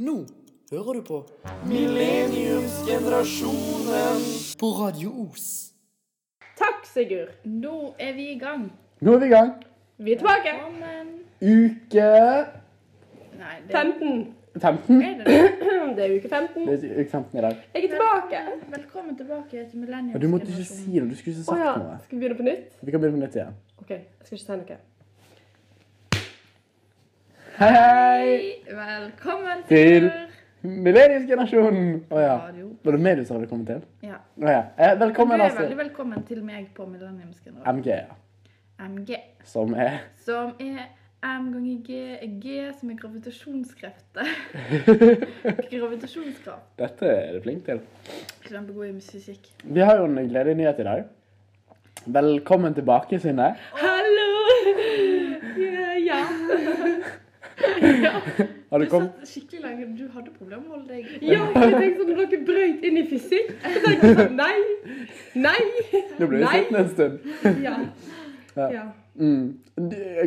Nå hører du på Millenniumsgenerasjonen. på Radio Os. Takk, Sigurd. Nå er vi i gang. Nå er vi i gang. Vi er tilbake. Velkommen. Uke Nei, det 15. 15. er det det. Det er uke 15. Det er uke 15 i dag. Jeg er tilbake. Velkommen tilbake til Og du måtte ikke si noe. Du skulle ikke sagt sagt ja. noe. Skal vi begynne på nytt? Vi kan begynne på nytt igjen. OK, jeg skal ikke si noe. Hei, hei! Velkommen Til- til Millenniumsgenerasjonen. Å ja. Var det meg du sa kom til? Ja. Oh, ja. Eh, Du velkommen, er Astrid. veldig velkommen til meg på millenniumsgenerasjonen. MG, ja. MG. Som er Som er M ganger G er G, som er gravitasjonskrefter. Gravitasjonskraft. Dette er du flink til. Kjempegod i musikk. Vi har jo en gledelig nyhet i dag. Velkommen tilbake, Synne. Hallo! Ja, ja. Har du Du kommet satt skikkelig lenge. Du hadde problemer med å holde deg ja jeg tenkte sånn, når dere brøyt inn i fysikk. Så tenkte jeg sånn, nei, nei, Nå ble Nei. sittende en stund. ja. Ja. ja. Mm.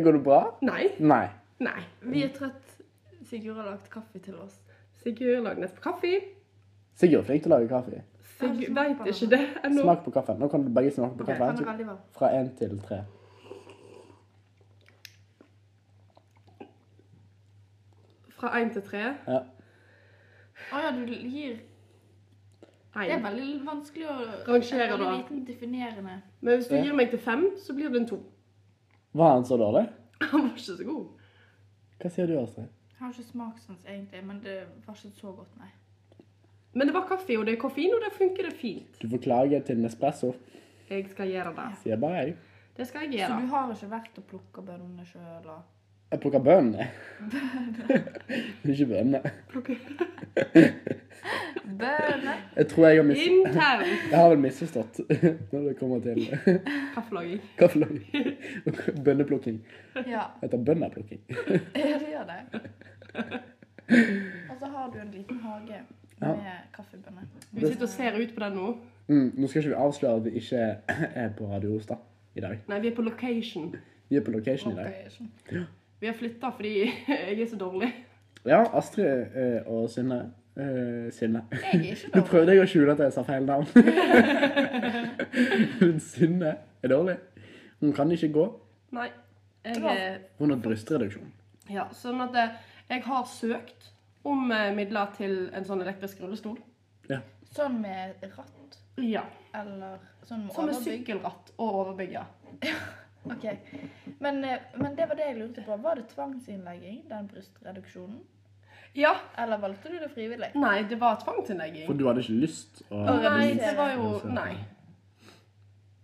Går det bra? Nei, Nei. nei. Vi er trøtt. Sigurd har lagt kaffe til oss. Sigurd lagde nettopp kaffe. Sigurd er flink til å lage kaffe. Sigurd vet ikke det ennå. Smak på kaffen. Nå kan du begge smake på kaffen. Okay. Fra én til tre. Fra én til tre. Ja. Å ja, du gir Det er veldig vanskelig å Rangere, er da. liten definerende. Men hvis du gir meg til fem, så blir det en to. Var han så dårlig? Han var ikke så god. Hva sier du, Astrid? Jeg har ikke smakssans egentlig, men det var ikke så godt, nei. Men det var kaffe, og det er koffein, og det funker det fint. Du får klage til Nespresso, Jeg skal gjøre det. sier bare jeg. Det skal jeg gjøre. Så du har ikke vært og plukka bønnene sjøl og Jeg plukker bønner. Ikke bønnene. Bønner? Jeg tror jeg har, mis Intern jeg har vel misforstått når det kommer til kaffelaging. kaffelaging bønneplukking. Ja. Det heter bønneplukking. ja, det gjør det. Og så har du en liten hage Ja. med kaffebønner. Vi sitter og ser ut på den nå. Mm, nå skal ikke vi avsløre at vi ikke er på Radio Osta i dag. Nei, vi er på location. Vi er på location i dag. Sånn. Vi har flytta fordi jeg er så dårlig. Ja, Astrid eh, og Synne eh, Synne. Jeg er ikke Nå prøvde jeg å skjule at jeg sa feil navn. Men Synne er dårlig. Hun kan ikke gå. Nei. Jeg er Hun har brystreduksjon. Ja, sånn at eh, jeg har søkt om eh, midler til en sånn elektrisk rullestol. Ja. Sånn med ratt, Ja. eller sånn med sånn med sykkelratt og overbygg, ja. Ok. Men, eh, men det var det jeg lurte på. Var det tvangsinnlegging, den brystreduksjonen? Ja. Eller valgte du det frivillig? Nei, det var tvangsinnlegging. For du hadde ikke lyst å Nei, det var jo Nei.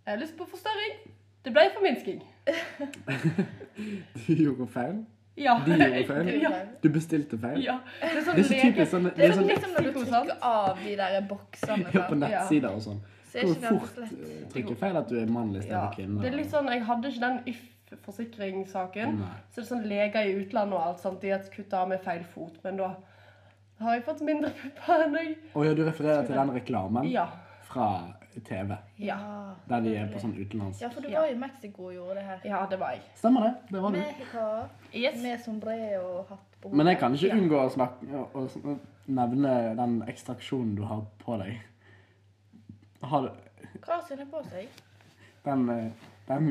Jeg har lyst på forstørring. Det ble forminsking. Du gjorde feil. Ja. De gjorde feil. Ja. Du bestilte feil. ja. Det er sånn Det er så typisk sånn, Det det er er sånn litt som når du Psyko, sant? trykker av de der boksene. ja, på sant? nettsider og sånn. Så er Du kan fort eh, feil at du er mann Ja. istedenfor kvinne. Det er litt sånn, Jeg hadde ikke den If-forsikringssaken. Nei. Så det er sånn leger i utlandet og alt sånt, de har kuttet av med feil fot. Men da har jeg fått mindre pupper enn jeg Å ja, du refererer til den reklamen Ja. fra TV, Ja. der de er på sånn utenlands. ja, for du Ja. var i Mexico og gjorde det her. Ja, det var jeg. Stemmer det. Det var du. Yes. med sombrero og hatt på hodet. Men jeg kan ikke Ja. unngå å snakke, å, å nevne den ekstraksjonen du har på deg. Har Hva har Synne på seg? den, eh, den,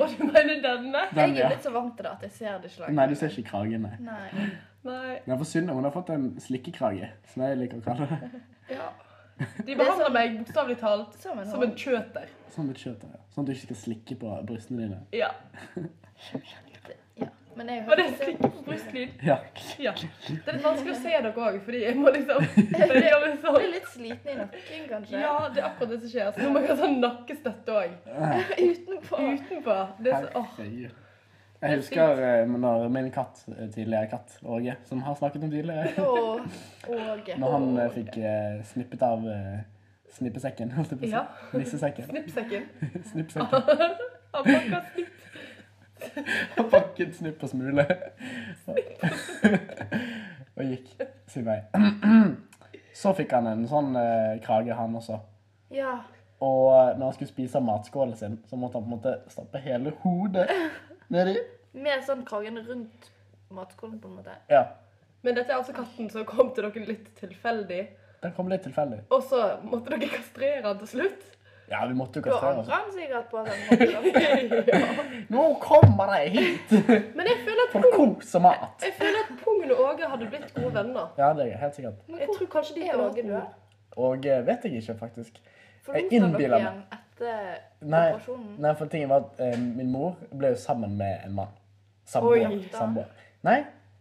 Og du mener denne? den Jeg er ja. litt så vant til det at jeg ser det ikke. Nei, du ser ikke kragen, nei. Nei. Nei. Den er for Synne. Hun har fått en slikkekrage, som jeg liker å kalle det. Ja. De behandler meg bokstavelig talt Som en som en kjøter. Som et kjøter, ja. Sånn at du ikke skal slikke på brystene dine. Ja. Men jeg det hørte slikke på brystlyd? Ja. Ja. Det er litt vanskelig å se dere òg, fordi jeg må liksom jeg er Jeg sånn. blir litt sliten i nakken, kanskje. Ja, det er akkurat det som skjer. Så nå må jeg ha sånn nakkestøtte òg. Utenpå. Utenpå. Det er så, åh. Jeg husker eh, når min katt, eh, tidligere katt, Åge, som har snakket om tidligere, og når han eh, fikk eh, snippet av eh, snippesekken, holdt jeg på å si. Ja. Nissesekken. Snippsekken. Snippsekken. Han pakka snipp. Og pakket snipp og smule. og gikk sin vei. Så fikk han en sånn eh, krage, han også. Ja. Og eh, når han skulle spise matskålen sin, så måtte han på en måte stappe hele hodet nedi. Med sånn kragen rundt matskålen, på en måte. Ja. Men dette er altså katten som kom til dere litt tilfeldig. Den kom litt tilfeldig. Og så måtte dere kastrere han til slutt. Ja, vi måtte jo Da kastrere angrer oss. han sikkert på at han måtte Nå kommer de hit Men jeg føler at for kos og mat. jeg føler at Pungen og Åge hadde blitt gode venner. Ja, det er helt sikkert. Jeg tror kanskje de er Åge hatt Åge eh, vet jeg ikke, faktisk. Jeg innbiller meg. Nei, nei for tingen var at eh, min mor ble jo sammen med en mann. Samboer. Samboer. Nei,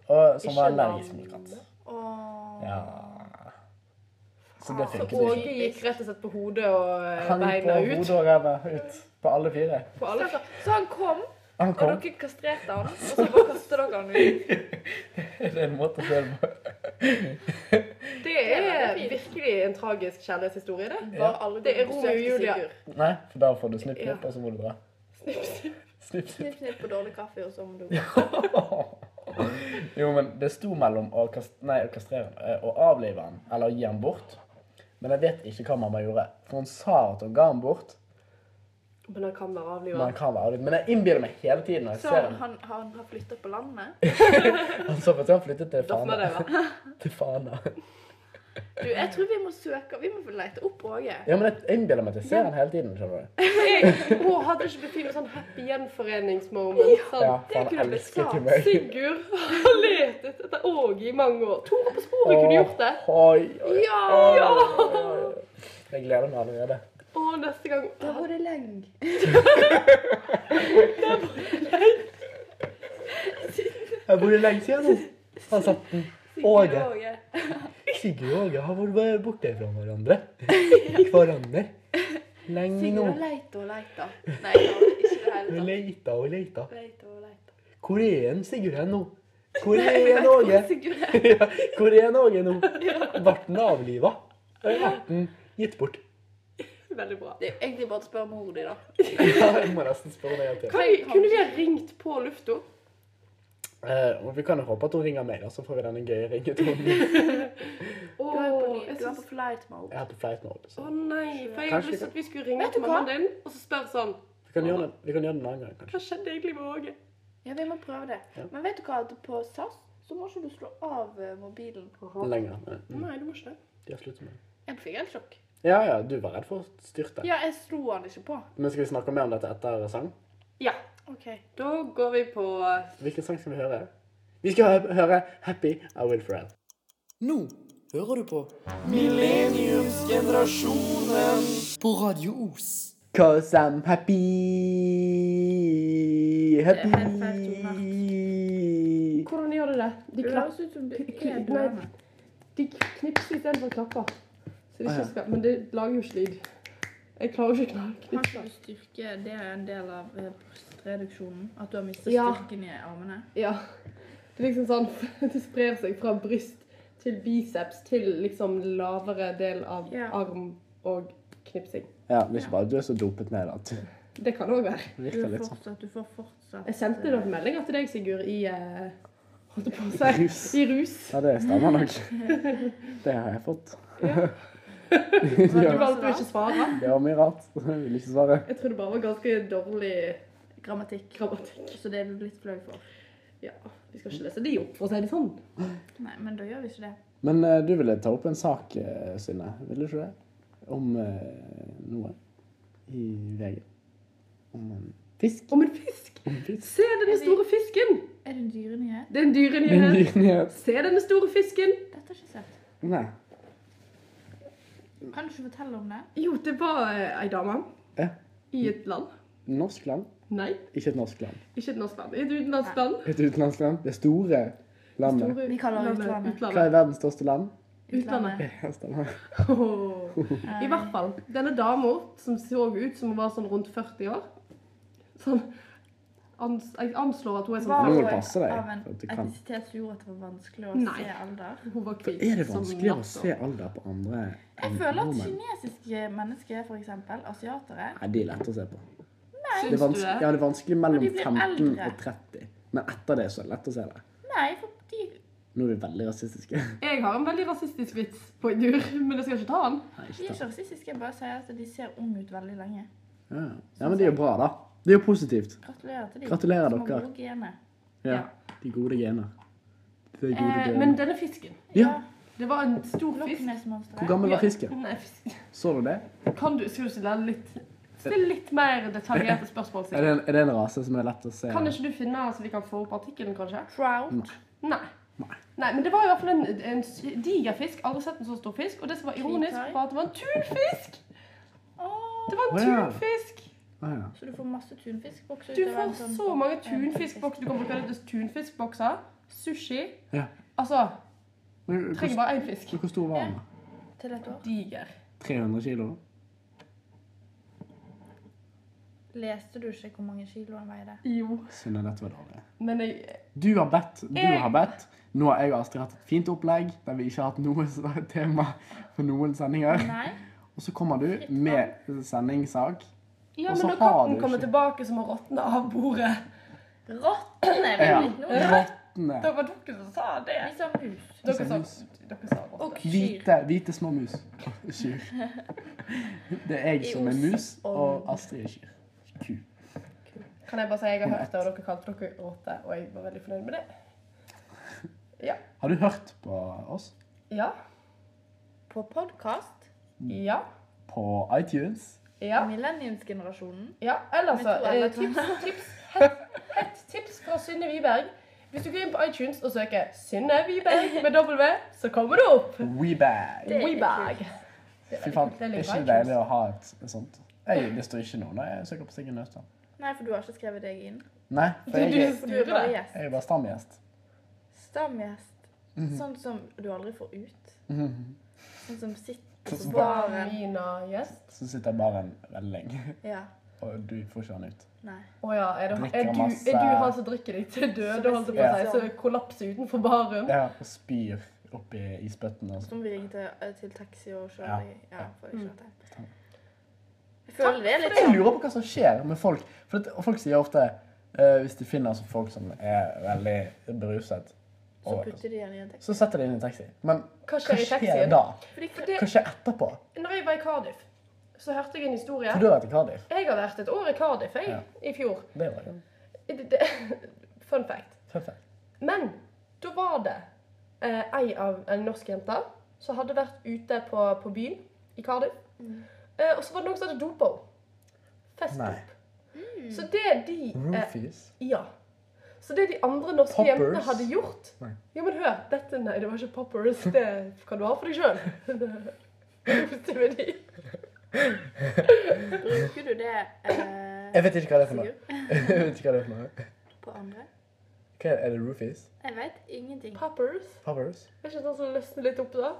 og som Ikke var allergisk mot katt. Åh. Ja. Så det Så funket Åge gikk rett og slett på hodet og eh, Han gikk på beina ut. hodet og ræva ut på alle fire. På alle. fire. Så han kom, Han og dere kastrerte han, og så bare kastet dere han ut. Det er en måte å se det på. Det er virkelig en tragisk kjærlighetshistorie, det. Ja. Det er og Romeo og Julia. Nei, for da får du snipp, snipp, og så må du dra. Snipp, snipp. Snipp, snipp. Snipp, på dårlig kaffe, og så må du Jo, men det sto mellom å, kast nei, å kastrere han, eh, å avlive han eller gi han bort. Men jeg vet ikke hva mamma gjorde. For hun sa at hun ga ham bort. Men han kan være Men han kan være avlivet. Men jeg innbiller meg hele tiden når jeg Så ser han. han, han har flyttet på landet? Han så på at han flyttet til Fana. Til Fana. Du, jeg tror vi må søke, vi må få lete opp Åge. Ja, men jeg innbiller meg at jeg ser han hele tiden. skjønner du? Jeg, å, hadde det ikke blitt fint med sånn happy gjenforeningsmoment? Sånn. Ja, det han kunne blitt sagt. meg. Sigurd har letet etter Åge i mange år. Tore på sporet kunne gjort det. Oi, oi, Ja! oi, oi, oi. Jeg gleder meg allerede. Å, neste gang Da var det lenge. Jeg bor lenge siden nå. Han satt den. Åge. Sigurd og Åge har vært borte fra hverandre. Hverandre. Lenge nå. Sigurd og leit og leita. Nei, ikke det hele tatt. Leita og leita. Leit og leita. Hvor er en Sigurd hen nå? Hvor er en Åge? Hvor er en Åge nå? Ble den avliva? Ble den gitt bort? Veldig bra. Det er egentlig bare å spørre mor di, da. Ja, jeg må nesten spørre deg en til. Kan, kunne vi ha ringt på lufta? Eh, og vi kan jo håpe at hun ringer meg, da, så får vi denne gøye ringetonen. Du er på, Åh, ny- jeg du er på flight mode. Jeg er på flight mode. Å Så. nei, for jeg Kanskje hadde lyst til at vi skulle ringe Vet du til mammaen din og så spørre sånn Vi, kan gjøre det, vi kan gjøre det en annen gang, kanskje. Hva skjedde egentlig med Åge? Ja, vi må prøve det. Ja. Men vet du hva? På SAS så må ikke du slå av eh, mobilen. Lenger. Nei, mm, Nei, du må ikke det. De har sluttet med det. Jeg fikk helt sjokk. Ja, ja, du var redd for å styrte. Ja, jeg slo han ikke på. Men skal vi snakke mer om dette etter sang? Ja. OK. Da går vi på Hvilken sang skal vi høre? Vi skal høre 'Happy I Will Forever'. Nå hører du på Millenniumsgenerasjonen. på Radio Os. Cause I'm happy. Happy. Det Hvordan gjør du det? De, klapper ut som du er de knipser istedenfor å klappe. Så de ikke skal, men det lager jo ikke lyd. Jeg klarer ikke å kna- Har ikke du styrke Det er en del av eh, brystreduksjonen. At du har mistet Ja. styrken i armene. Ja. Det er liksom sånn Det sprer seg fra bryst til biceps til liksom lavere del av Ja. arm og knipsing. Ja, det er ikke bare du er så dopet ned at du Det kan òg være. Du, sånn. fortsatt, du får fortsatt Jeg sendte nok meldinger til deg, Sigurd, i eh, Holdt på å si Rus. I rus. Ja, det stemmer nok. Det har jeg fått. Du valgte å ikke svare. Det var mye rart. Jeg ville ikke svare. Jeg tror det bare var ganske dårlig grammatikk. grammatikk. Så det er du litt flau for. Ja, Vi skal ikke lese de opp, for å si det sånn. Nei, men da gjør vi ikke det. Men uh, du ville ta opp en sak, uh, Synne. Ville du ikke det? Om uh, noe i VG. Om en fisk. Om en fisk! Om fisk. Se denne store fisken! Er det en dyrenyhet? Det er en dyrenyhet. nyhet. Se denne store fisken! Dette har jeg ikke sett. Nei. Kan du ikke fortelle om det? Jo, det var eh, ei dame Ja. i et land. Norsk land. Nei, Ikke et norsk land. ikke et norsk land. Et utenlandsk land. Et utenlandsk land. Det store landet. Store Vi kaller det utlandet. utlandet. Hva er verdens største land? Utlandet. utlandet. I hvert fall. Denne dama som så ut som hun var sånn rundt 40 år Sånn ans Jeg anslår at hun er sånn Var må hun passe deg, av en etnisitet som gjorde at det var vanskelig å Nei. se alder? Hun var kvinn, Er det vanskelig vanskeligere å se alder på andre Jeg føler at kinesiske mennesker, eksempel, asiatere Nei, de er lette å se på. Det er, det? ja, det er vanskelig mellom Når de blir 15 eldre. og 30. Men etter det så er det lett å se det. Nei, for de Nå er vi veldig rasistiske. Jeg har en veldig rasistisk vits på en tur, men jeg skal ikke ta den. Nei, De er ikke ikke rasistiske, jeg bare sier at de ser unge ut veldig lenge. Ja. ja, men det er jo bra, da. Det er jo positivt. Gratulerer til de Gratulerer som har dere. gode gener. Ja, Ja. De gode gener. Det gode Eh, døden. men denne fisken Ja, Det var en stor Loch fisk. Ness-monsteret. hvor gammel var fisken? Nei, fisk. Så du det? Kan du, skal du stille litt stille litt mer detaljerte spørsmål? Er det, en, er det en rase som er lett å se? Kan ikke du finne så vi kan få opp artikkelen, kanskje? Trout. Nei. Nei. Nei, men det var i hvert fall en, en s- diger fisk. Aldri sett en så stor fisk. Og det som var ironisk, Hvithai. var at det var en tunfisk! Åh, Det var en Å, ja. tunfisk! Ah, ja. så du får masse tunfiskbokser Du får sånn så mange tunfiskbokser. Du kan bruke det til tunfiskbokser. Sushi. Ja. Altså, Men trenger hvor, bare én fisk. hvor stor var den? Til et år. Diger. 300 kilo? Leste du ikke hvor mange kilo han veide? Jo. Synne, dette var dårlig. Men jeg Du har bedt. Du Jeg- har bedt. Nå har jeg og Astrid hatt et fint opplegg der vi ikke har hatt noe tema for noen sendinger. Nei. Og så kommer du med sendingssak. Ja, men når katten kommer ikke- tilbake, så må råtne av bordet. Råtne? Ja. Råtne. Det var dere som sa det. Vi sa mus. Dere sa dere sa. Og kyr. Hvite, hvite små mus. Kyr. Det er jeg som er mus, og- og Astrid er kyr. Ku. Kan jeg bare si jeg har hørt det, og dere kalte dere råte, og jeg var veldig fornøyd med det. Ja. Har du hørt på oss Ja. På podkast. Ja. på iTunes? Ja. Millenniumsgenerasjonen. ja. Eller så eh, tips, tips, hett, hett tips fra Synne Wiberg. Hvis du går inn på iTunes og søker Synne Wiberg med W, så kommer du opp. WeBag. Det Fy faen, Det er ikke deilig å ha et, sånt? Jeg, det står ikke noe når jeg søker på Siggen Nøstad. Nei, for du har ikke skrevet deg inn. Nei, for jeg, Du- du, du er bare gjest. jeg er bare stamgjest. Stamgjest. Sånn som du aldri får ut. Mhm. Sånn som sitter Sånn på som- gjest. Så sitter jeg bare en veldig lenge, Ja. og du får ikke han ut. Nei. Å ja, er, det, er, du, er du han som drikker deg til døde, holdt jeg på å si, så kollapser utenfor baren? Ja, og spyr oppi isbøttene. og Så må vi ringe til, eh, til taxi og kjøre Ja. deg. Ja, for jeg kjørte Mm. Jeg Jeg lurer på hva som skjer med folk. For det, folk sier ofte uh, hvis de finner altså folk som er veldig beruset, Så putter de den i en taxi. så setter de inn i en taxi. Men Hva hva skjer i skjer da? Fordi, For Hva skjer etterpå? når jeg var i Cardiff, så hørte jeg en historie. For du har vært i Cardiff. Jeg har vært et år i Cardiff jeg, Ja. i fjor. Det var Det- Fun fact. perfekt. Men da var det eh, ei av en norsk jente som hadde vært ute på, på byen i Cardiff. Eh, og så var det noen som hadde dopa henne. Festdop. Nei. Så det de eh, Roofies. Ja. Så det de andre norske Poppers? jentene hadde gjort Nei. Jo, men hør. Dette, nei, det var ikke poppers. Det kan du ha for deg sjøl. bruker du det eh, Jeg vet ikke hva det er for noe. Jeg vet ikke hva det er for noe. på andre? Hva er, er det roofies? Jeg vet ingenting. Poppers. Poppers? Er ikke sånn som løsner litt opp da?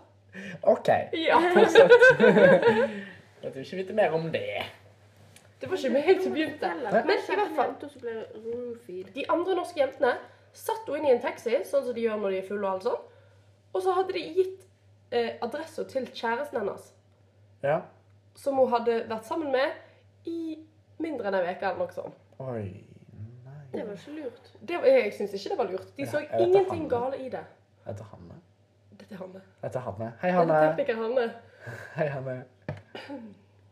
OK. Ja. Fortsett. Jeg vil ikke vite mer om det. Det var ikke meg helt som begynte. Men i hvert fall, de andre norske jentene satt hun inn i en taxi, sånn som de gjør når de er fulle og alt sånn. Og så hadde de gitt eh, adressa til kjæresten hennes, Ja. som hun hadde vært sammen med i mindre enn en uke eller noe sånt. Oi. nei. Det var ikke lurt. Det, var- jeg syns ikke det var lurt. De så ja, ingenting Hanne. gale i det. Jeg heter Hanne. Dette er Hanne. Jeg heter Hanne. Hei, Dette er Hanne. Hanne. Hei, Hanne.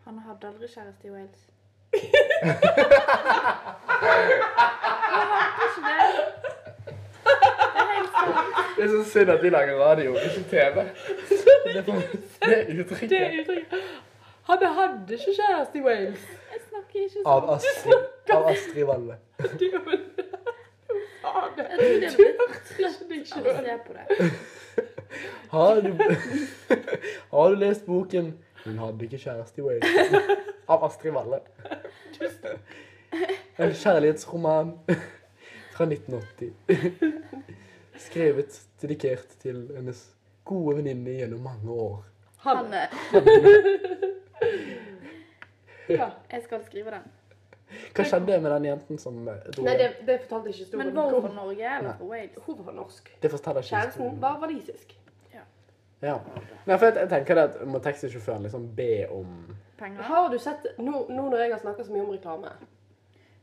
Han hadde aldri kjæreste i Wales. Det er så synd at vi lager radio, ikke TV. Det er, det er Det uttrykket. er uttrykket. Hanne hadde ikke kjæreste i Wales. Jeg snakker ikke Av sånn. Astrid, av Astrid Valle. Du er jo- Faen, Jeg tror det er blitt Ikke deg å selv. se på det. Har du, har du lest boken 'Hun hadde ikke kjæreste i Wales' av Astrid Valle? En kjærlighetsroman fra 1980. Skrevet dedikert til hennes gode venninne gjennom mange år. Hanne. Hanne, Ja. jeg skal skrive den. Hva skjedde med den jenten som eh, dro Nei, det, det fortalte ikke historien. Men var hun fra Norge eller fra Wales? Hun var norsk. Det forteller ikke Kjæresten historien. var walisisk. Ja. Nei, for jeg, jeg tenker det at må taxisjåføren liksom be om Penger? Har du sett nå, nå når jeg har snakka så mye om reklame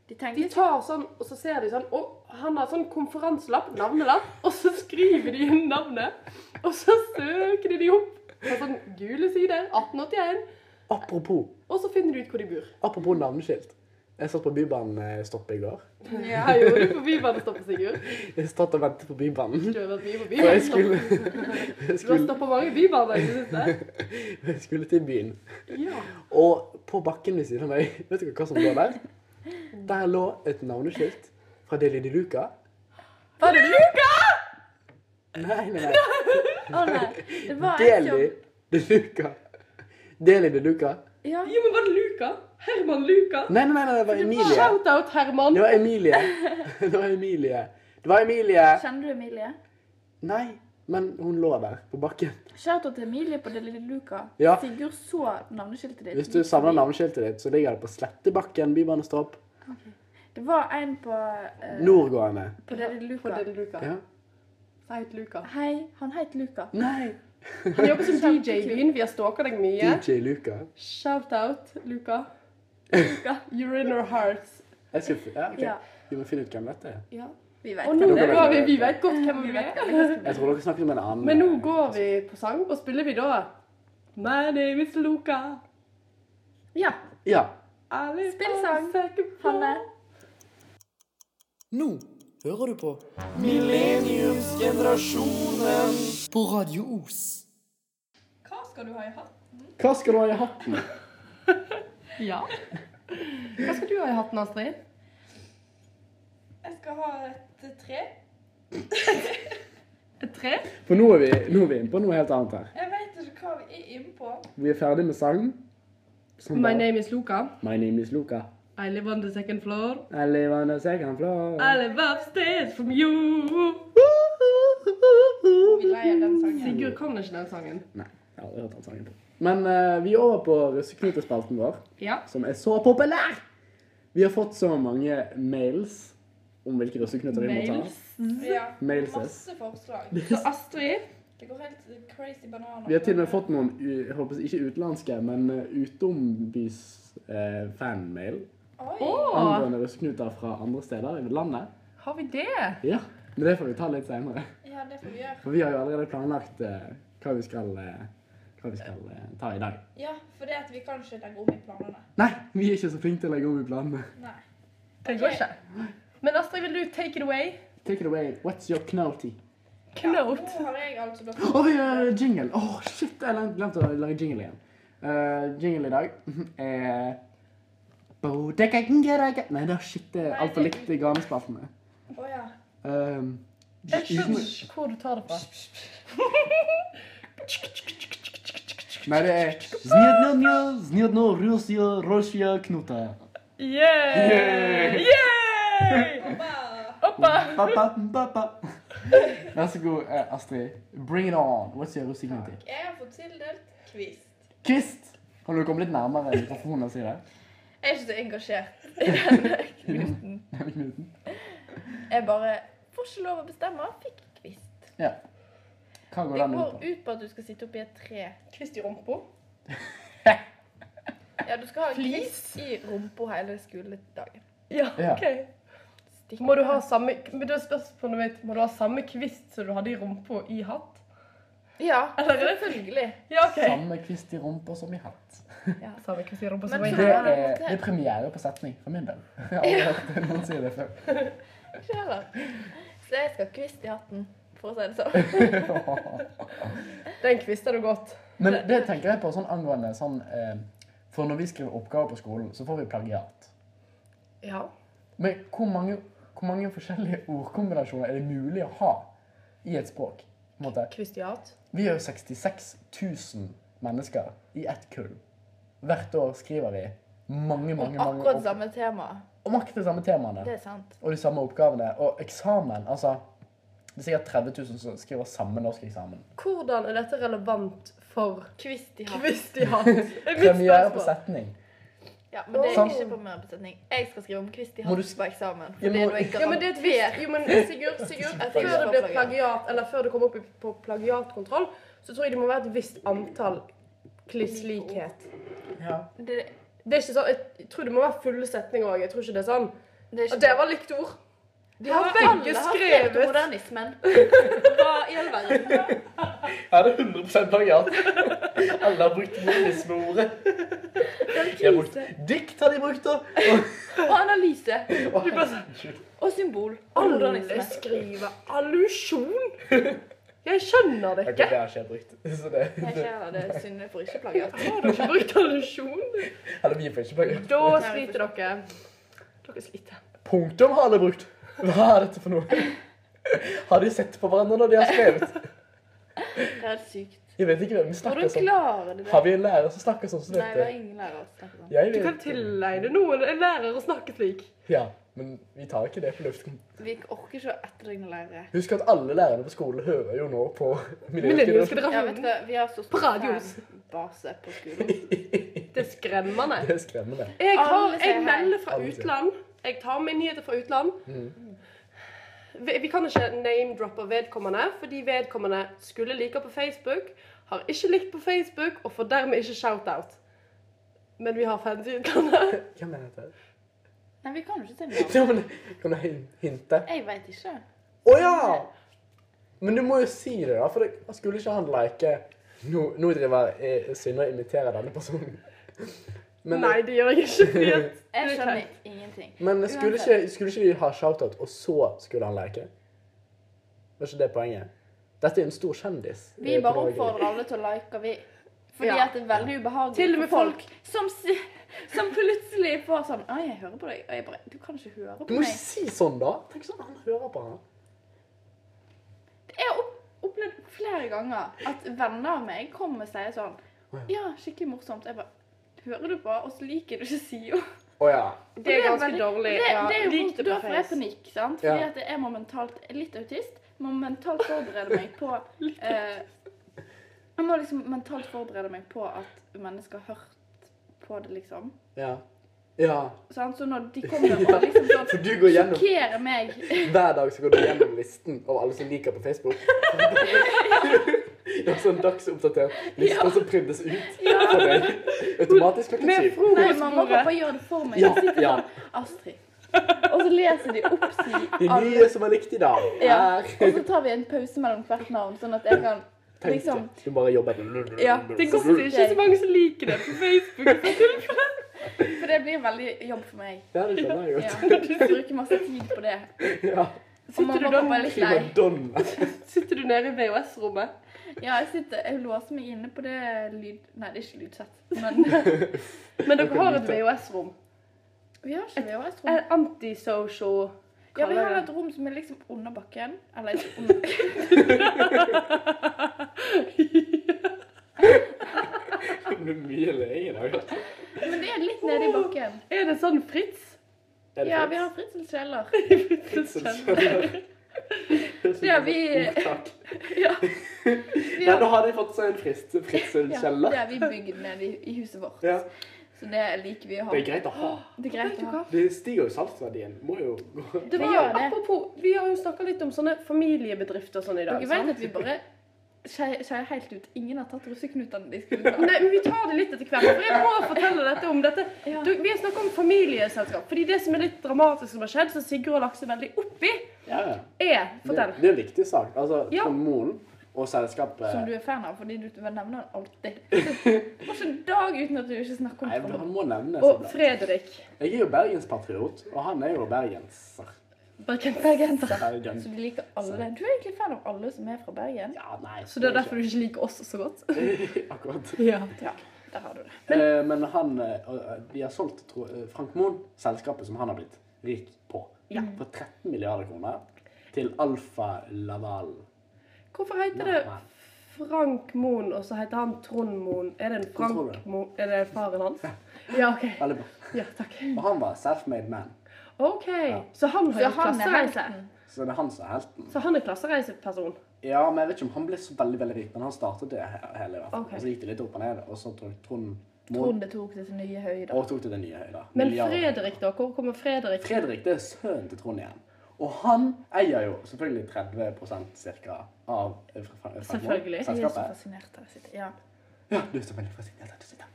De De tar sånn, og så ser de sånn Å, han har sånn konferanselapp, navnelapp, og så skriver de inn navnet. Og så søker de de opp på sånn gule sider. 1881. Apropos, Og så finner de ut hvor de bor. apropos navneskilt. Jeg satt på bybanestoppet i går. Ja, gjorde du på bybanestoppet, Sigurd? Jeg satt og ventet på bybanen. Du har vært mye på jeg skulle, bybanestoppet. jeg Du har stoppet mange bybaner i det siste. jeg skulle til byen. Ja. Og på bakken ved siden av meg, vet dere hva som lå der? Der lå et navneskilt fra Deli de Luca. Var det Luca? Nei, nei, nei. Å nei. Det var Deli de Luca. Deli de Luca. Ja. Jo, men var det Luca? Herman Luca? Nei, nei, nei, det var Emilie. Shout-out, Herman. Det var Emilie. Det var Emilie. Det var Emilie. Kjenner du Emilie? Nei, men hun lå der på bakken. Shout-out til Emilie på det lille Luca. Ja. Sigurd så navneskiltet ditt. Hvis du savner navneskiltet ditt, så ligger det på Slettebakken bybanestopp. Det var en på, eh, Nordgående. på det lille På Luca. det Luca. Ja. Så het Luca. Hei, han het Luca. Nei. Han jobber som DJ i byen. Vi har stalka deg mye. DJ Luca. Shout-out, Luca. Luca. You're in our hearts. Jeg skal, ja, ok. Ja. Vi må finne ut hvem dette er. Ja. Vi vet Og nå hvem det går vi, vi vet godt hvem vi er. Jeg tror dere snakker med en annen. Men nå går vi på sang, og spiller vi da My name is Luca. Ja. Ja. Spill sang. Hanne. Nå hører du på Millenniumsgenerasjonen. på Radio Os. Hva skal du ha i hatten? Hva skal du ha i hatten? Ja. Hva skal du ha i hatten, Astrid? Jeg skal ha et tre. Et tre? For nå er vi, nå er vi inne på noe helt annet her. Jeg vet ikke hva vi er inne på. Vi er ferdig med sangen. My name is Luca. My name is Luca. I live on the second floor. I live on the second floor. I live upstairs from you. Vi leier den sangen. Sigurd kan ikke den sangen. Nei, jeg har aldri hørt den sangen på. Men uh, vi er over på russeknutespalten vår, Ja. som er så populær! Vi har fått så mange mails om hvilke russeknuter vi må ta. Mails. Ja. Mails. Masse forslag. Så Astrid Det går helt crazy bananer. Vi har til og med fått noen, jeg håper ikke utenlandske, men uh, utombys eh, fanmail angående russeknuter fra andre steder i landet. har vi det? Ja, men det får vi ta litt senere. Ja, det får vi gjøre. For vi har jo allerede planlagt eh, hva vi skal, eh, hva vi skal eh, ta i dag. Ja, for det at vi kan ikke legge om i planene. Nei, vi er ikke så flinke til å legge om i planene. Nei. Det går ikke. Men Astrid, vil du take it away? Take it away. What's your knouty? Ja, Nå har jeg altså Å, vi gjør jingle! Åh, shit, jeg glemte å lage jingle igjen. Eh, jingle i dag er Bodega Nei, det er shit, det er altfor likt i Garnespaltene. Oh, ja. Um, Jeg skjønner hvor du tar det fra. Nei, det er Znjednjodnjo, znjedno, rusja, rosja, knuta. Yeah! Yeah! Oppa! Ba-ba. Vær så god, eh, Astrid. Bring it on. What's your russeknuti? Jeg har fått tildelt kvist. Kvist! Kan du komme litt nærmere mikrofonen og si det? Jeg er ikke så engasjert i denne kvisten. Knuten. Jeg bare får ikke lov å bestemme. Fikk kvist. Ja. Hva går Det den ut går ut på at du skal sitte oppi et tre. Kvist i rumpa. Ja, du skal ha Flis? kvist i rumpa hele skoledagen. Ja, Ja. ok. Må du ha samme, men da er spørsmålet mitt, må du ha samme kvist som du hadde i rumpa i hatt? Ja, selvfølgelig. Ja, okay. Samme kvist i rumpa som i hatt. Samme kvist i rumpa som i hatt. Det er, det er premiere på setning for min del. Jeg har aldri hørt noen si det før. Ikke heller. Så jeg skal ha kvist i hatten, for å si det sånn. Den kvister du godt. Men det tenker jeg på sånn angående sånn eh, For når vi skriver oppgaver på skolen, så får vi plagiat. Ja. Men hvor mange, hvor mange forskjellige ordkombinasjoner er det mulig å ha i et språk? På Vi er jo 66 000 mennesker i ett kull. Hvert år skriver vi mange, mange, Om mange akkurat opp- samme tema. om akkurat de samme temaene. Det er sant. Og de samme oppgavene. Og eksamen, altså Det er sikkert 30 000 som skriver samme norsk eksamen. Hvordan er dette relevant for Kvist i hatten. kvist i hatt? Er Premiere på setning. Ja, men det er Sånn. ikke på merbesetning. Jeg skal skrive om Kristi i Må du hatten s- på eksamen. For Ja, det er må- noe jeg Ja, men det er et visst Jo, men Sigurd, Sigurd før det blir plagiat. eller før det kommer opp på plagiatkontroll, så tror jeg det må være et visst antall kliss-likhet. Ja. Det, Det er ikke sånn, Jeg tror det må være fulle setninger òg. Jeg tror ikke det er sånn. det er Og det var likt ord. De har begge skrevet modernismen. Hva i all verden? Er det 100 plagiat? Alle har brukt modernismeordet. Har brukt dikt, har de brukt, da. Og analyse. Og, Og symbol. Alle skriver allusjon. Jeg skjønner det ikke. det har ikke jeg brukt. Så det, Jeg skjønner det synd for ikke plagiat. Har du ikke brukt allusjon? eller vi får ikke plagiat. Da sliter dere. Dere sliter. Punktum har alle brukt. Hva er dette for noe? Har de sett på hverandre når de har skrevet? Det er helt sykt. Jeg vet ikke hvem vi snakker sånn. Har vi en lærer som snakker sånn som Nei, vi har ingen lærer som snakker sånn. Du kan tilegne noen en lærer å snakke slik. Ja, men vi tar ikke det på luften. Vi orker ikke å etterligne lærere. Husk at alle lærerne på skolen hører jo nå på Millenniumsk Miljøskole. Ja, vi har så På stor radios. base på skolen. Det er skremmende. Det er skremmende. Jeg, har, jeg melder fra utland. Jeg tar med nyheter fra utland. Vi, vi kan ikke name-droppe vedkommende, fordi vedkommende skulle like på Facebook, har ikke likt på Facebook og får dermed ikke shout-out. Men vi har fans i utlandet. Hvem er dette? Nei, vi kan jo ikke si noe. Ja, men, kan du hinte? Jeg vet ikke. Å ja! Men du må jo si det, da. For det, skulle ikke han like Nå, nå driver Synne og imiterer denne personen. Men, Nei, det gjør jeg ikke. fordi Jeg er skjønner ingenting. men skulle, ikke, skulle ikke vi ha shoutout, og så skulle han like? Var ikke det poenget? Dette er en stor kjendis. Vi eh, bare oppfordrer alle til å like, vi. Fordi Ja. at det er veldig ubehagelig Til og med for folk som, som plutselig får sånn Å, jeg hører på deg. Og jeg bare Du kan ikke høre på meg.' Du må ikke si sånn, da. Tenk sånn han hører på han. Jeg har opp- opplevd flere ganger at venner av meg kommer og sier sånn Ja, skikkelig morsomt. Jeg bare Hører du på? Og så liker du ikke sida. Oh, ja. Det er ganske veldig- dårlig. Det, Ja, det er jo da får derfor jeg er panikk, sant? Fordi Ja. at jeg må mentalt litt autist. Må mentalt forberede meg på eh, Jeg må liksom mentalt forberede meg på at mennesker har hørt på det, liksom. Ja. Ja. Sånn, Så når de kommer og liksom sånn For du går gjennom sjokkerer meg Hver dag så går du gjennom listen over alle som liker på Facebook. Det er sånn dagsoppdatert liste som printes ut for deg. Automatisk klokken Med syv. Nei, mamma og pappa gjør det for meg. Ja, Jeg sitter ja. sånn Astrid. Og så leser de opp si De nye som er likt i dag, Ja. Og så tar vi en pause mellom hvert navn, sånn at jeg kan liksom. Du bare jobber Ja, Det går ikke så mange som liker det på Facebook. For det blir veldig jobb for meg. Ja, det skjønner jeg Ja. godt. Jeg bruker masse tid på det. Ja. Sitter du da er. Sitter du nede i VHS-rommet? Ja, jeg sitter, jeg låser meg inne på det lyd... Nei, det er ikke lydsett. Men Men dere har et VHS-rom. vi har ikke VHS-rom. Et Antisocial Ja, vi har et rom som er liksom under bakken. Eller ikke under Du er mye løye i dag. altså. Men det er litt nede i bakken. Er det sånn Fritz? Det Ja, vi har Fritzens kjeller. Det Ja, vi- Ja. Vi Ja, har, nå har de fått seg en frist, ja, fritzelkjeller. det har vi bygd nede i, i huset vårt. Ja. Så det liker vi å ha. Det er greit å ha. Det er greit å ha. Det stiger jo salgsverdien. Må jo gå Det var, det. apropos, vi har jo snakka litt om sånne familiebedrifter og sånn i dag. Dere vet sant? at vi bare skeier helt ut. Ingen har tatt russeknutene de skulle ta. Nei, men Vi tar det litt etter hvert. For jeg må fortelle dette om dette. Ja. Du, vi har snakket om familieselskap. Fordi det som er litt dramatisk som har skjedd, som Sigurd har lagt seg veldig opp i, Ja, ja. er Det, Fortell. det er en viktig sak. Altså, Ja. Moen og selskapet Som du er fan av, fordi du nevner den alltid. Det var ikke en dag uten at du ikke snakker om Nei, han må nevnes Og. Fredrik. Jeg er jo bergenspatriot, og han er jo bergenser. Bergenser. Bergen. Så du liker alle det. Du er egentlig fan av alle som er fra Bergen. Ja, nei. Så det er derfor du ikke liker oss så godt? Akkurat. Ja. Ja, der har du det. Men, eh, men han eh, eh, De har solgt eh, Frank Moen, selskapet som han har blitt rik på, for 13 milliarder kroner til Alfa Laval. Hvorfor heter det Frank Moen, og så heter han Trond Moen? Er det en Frank? Moen? Er det faren hans? Ja, OK. Veldig bra. Ja, takk. Og han var self-made man. OK. Så han har gjort er klassereise? Så det er han som er helten. Så han er klassereiseperson? Ja, men jeg vet ikke om han ble så veldig veldig rik, men han startet det hele. i hvert fall. Ok. Og så gikk det litt opp og ned, og så tok Trond Moen Trond tok det til nye høyder. og tok til nye høyder. Men Fredrik, da? Hvor kommer Fredrik? Fredrik det er sønnen til Trond igjen. Og han eier jo selvfølgelig 30% cirka av Moen, Selvfølgelig. Jeg er så fascinert av å sitte. Ja. Ja, du er så veldig fascinert av å sitte.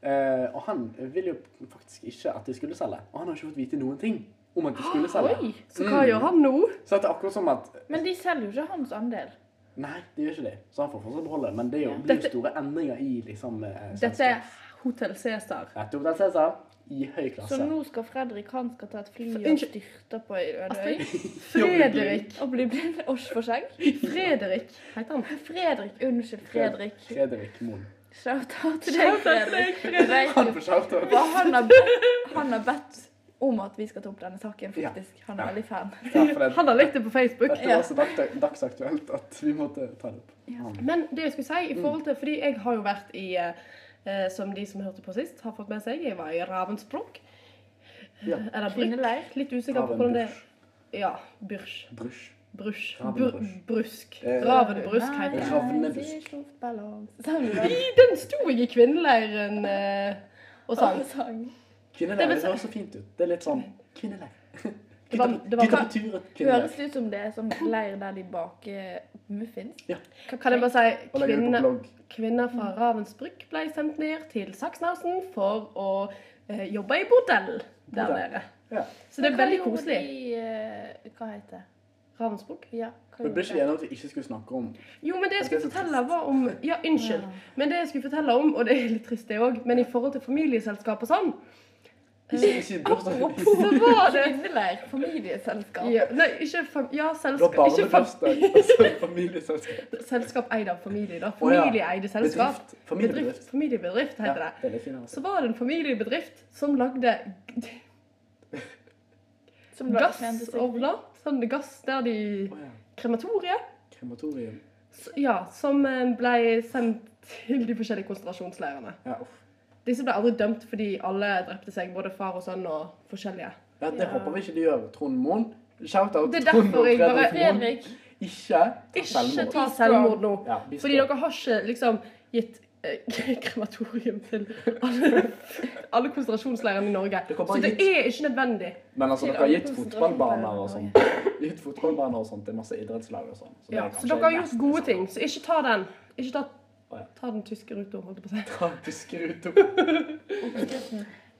Eh, og han ville jo faktisk ikke at de skulle selge. Og han har ikke fått vite noen ting om at de skulle selge. Oi! Så hva gjør han nå? Så det er akkurat som at Men de selger jo ikke hans andel. Nei, det gjør ikke det. Så han får fortsatt beholde det. Men det er jo, blir jo store endringer i liksom eh, Dette er. Hotell Cæsar. Dette er Hotell Cæsar i høy klasse. Så nå skal Fredrik han skal ta et fly og styrte på ei øde øy? Fredrik. Og bli blind Osh for seg? Fredrik heter han. Fredrik. Unnskyld, Fredrik. Fredrik Moen. Shout-out til deg, Fredrik. Fredrik. Han han har bedt om at vi skal ta opp denne saken, Ja. faktisk. Han er veldig fan. Ja, det, Han har likt det på Facebook. dette var så dag- dagsaktuelt at vi måtte ta det opp. Men det jeg skulle si, i forhold til, fordi jeg har jo vært i, eh, eh, som de som hørte på sist, har fått med seg, jeg var i Ravensbrück. Ja. Eller Brück. Kvinneleir. Litt usikker på hvordan det Ja, Byrsch. Brysj. Brusk. Eh, Ravenbrusk heter det. Ravnebusk. Den sto jeg i kvinneleiren eh, og sang. Kvinneleir Det det høres så fint ut. Det er litt sånn kvinneleir. Det var- det var- kvinneleir. Høres ut som det er sånn leir der de baker muffins. Ja. Kan jeg bare si Og legger ut på kvinne, blogg. kvinner fra Ravensbrück ble sendt ned til Saksnarsen for å eh, jobbe i bordell der nede. Ja. Så det er veldig koselig. De, eh, hva heter det? Ravensbrück. Ja, Men ble ikke vi enige om at vi ikke skulle snakke om Jo, men det jeg skulle Det fortelle var om Ja, unnskyld. Ja. Men det jeg skulle fortelle om, og det er litt trist det òg, men i forhold til familieselskap og sånn, Ikke, ikke bursdag. så var det Kvinneleir, familieselskap. ja, Nei, ikke fam, Ja, Det var selskap Ikke fam, barnebursdag, altså familieselskap. selskap eid av familie, da. Familieeide selskap. Bedrift. Familiebedrift. Familiebedrift heter Ja, det. det litt. Så var det en familiebedrift som lagde Som. Sånn gass der de ja. Krematoriet. Krematorium. Ja, som eh, ble sendt til de forskjellige konsentrasjonsleirene. Ja, uff. Disse ble aldri dømt fordi alle drepte seg, både far og sønn og forskjellige. Ja, det håper vi ikke de gjør. Trond Moen. Shout-out Trond og Fredrik Moen. Fredrik. Ikke ta Ikke selvmord. ta selvmord nå. Ja, Fordi dere har ikke liksom gitt eh, krematorium til alle, alle konsentrasjonsleirene i Norge. Dere Så det gitt- er ikke nødvendig. Men altså, dere har gitt fotballbaner og sånt. Gitt fotballbaner og sånt til masse idrettslag og sånn. Så Ja, så dere har gjort gode ting, så ikke ta den. Ikke ta, Ja. ta den tyske ruta, holdt jeg på å si. Ta den tyske ruta.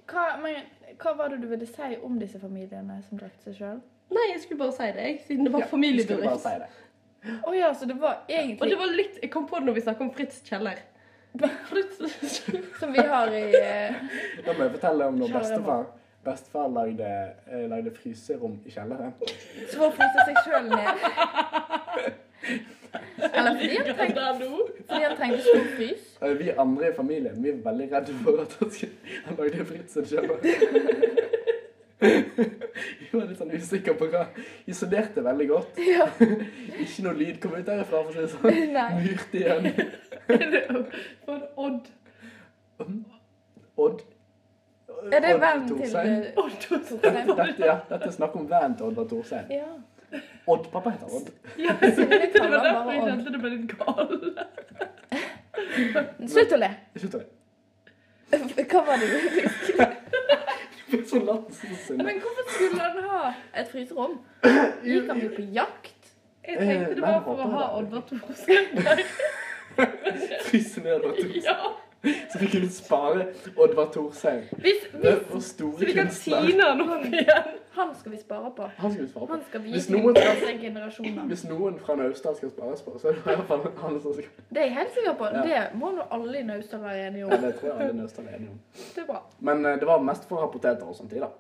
Hva, men, hva var det du ville si om disse familiene som drepte seg sjøl? Nei, jeg skulle bare si det, jeg, siden det var Ja, Skulle familiebedrift. si det. Å ja, så det var egentlig Og det var litt Jeg kom på det når vi snakket om Fritz Kjeller. Som vi har i uh... Da må jeg fortelle om når bestefar, bestefar lagde, eh, lagde fryserom i kjelleren. Så å fryste seg sjøl ned. Eller fordi han trengte, fordi han trengte stor frys. Vi andre i familien vi er veldig redde for at han, skal, han lagde en. Vi var litt sånn usikre på hva. Isolerte veldig godt. Ja. Ikke noe lyd kom ut derifra, for å si det sånn. Nei. Igjen. For en Odd. Odd. Er det vennen til eh, Odd Torstein? Dette, ja, dette er snakk om vennen til Oddvar Thorstein. Ja. Odd, pappa heter Odd. Ja, det var derfor jeg kjente det ble litt gal. Slutt å le. Slutt å le. Hva var det du Du. Men hvorfor skulle han ha et fryserom? Gikk han jo på jakt? Jeg tenkte det var for å ha Oddvar Thorsen. Fryse ned Oddvar Thorsen. Ja, Så vi kunne spare Oddvar Thorsheim Hvis, hvis så vi kan tine han opp igjen. Han skal vi spare på. Han skal vi spare på. Han skal vi Hvis noen-. Hvis noen fra Naustdal skal spares på, så er det i hvert fall han som skal Det er jeg helt sikker på. Ja. Det må nå alle i Naustdal være enige Ja, det tror jeg alle i Naustdal er enige om. Det er bra. Men eh, det var mest for å ha poteter og sånt i, da.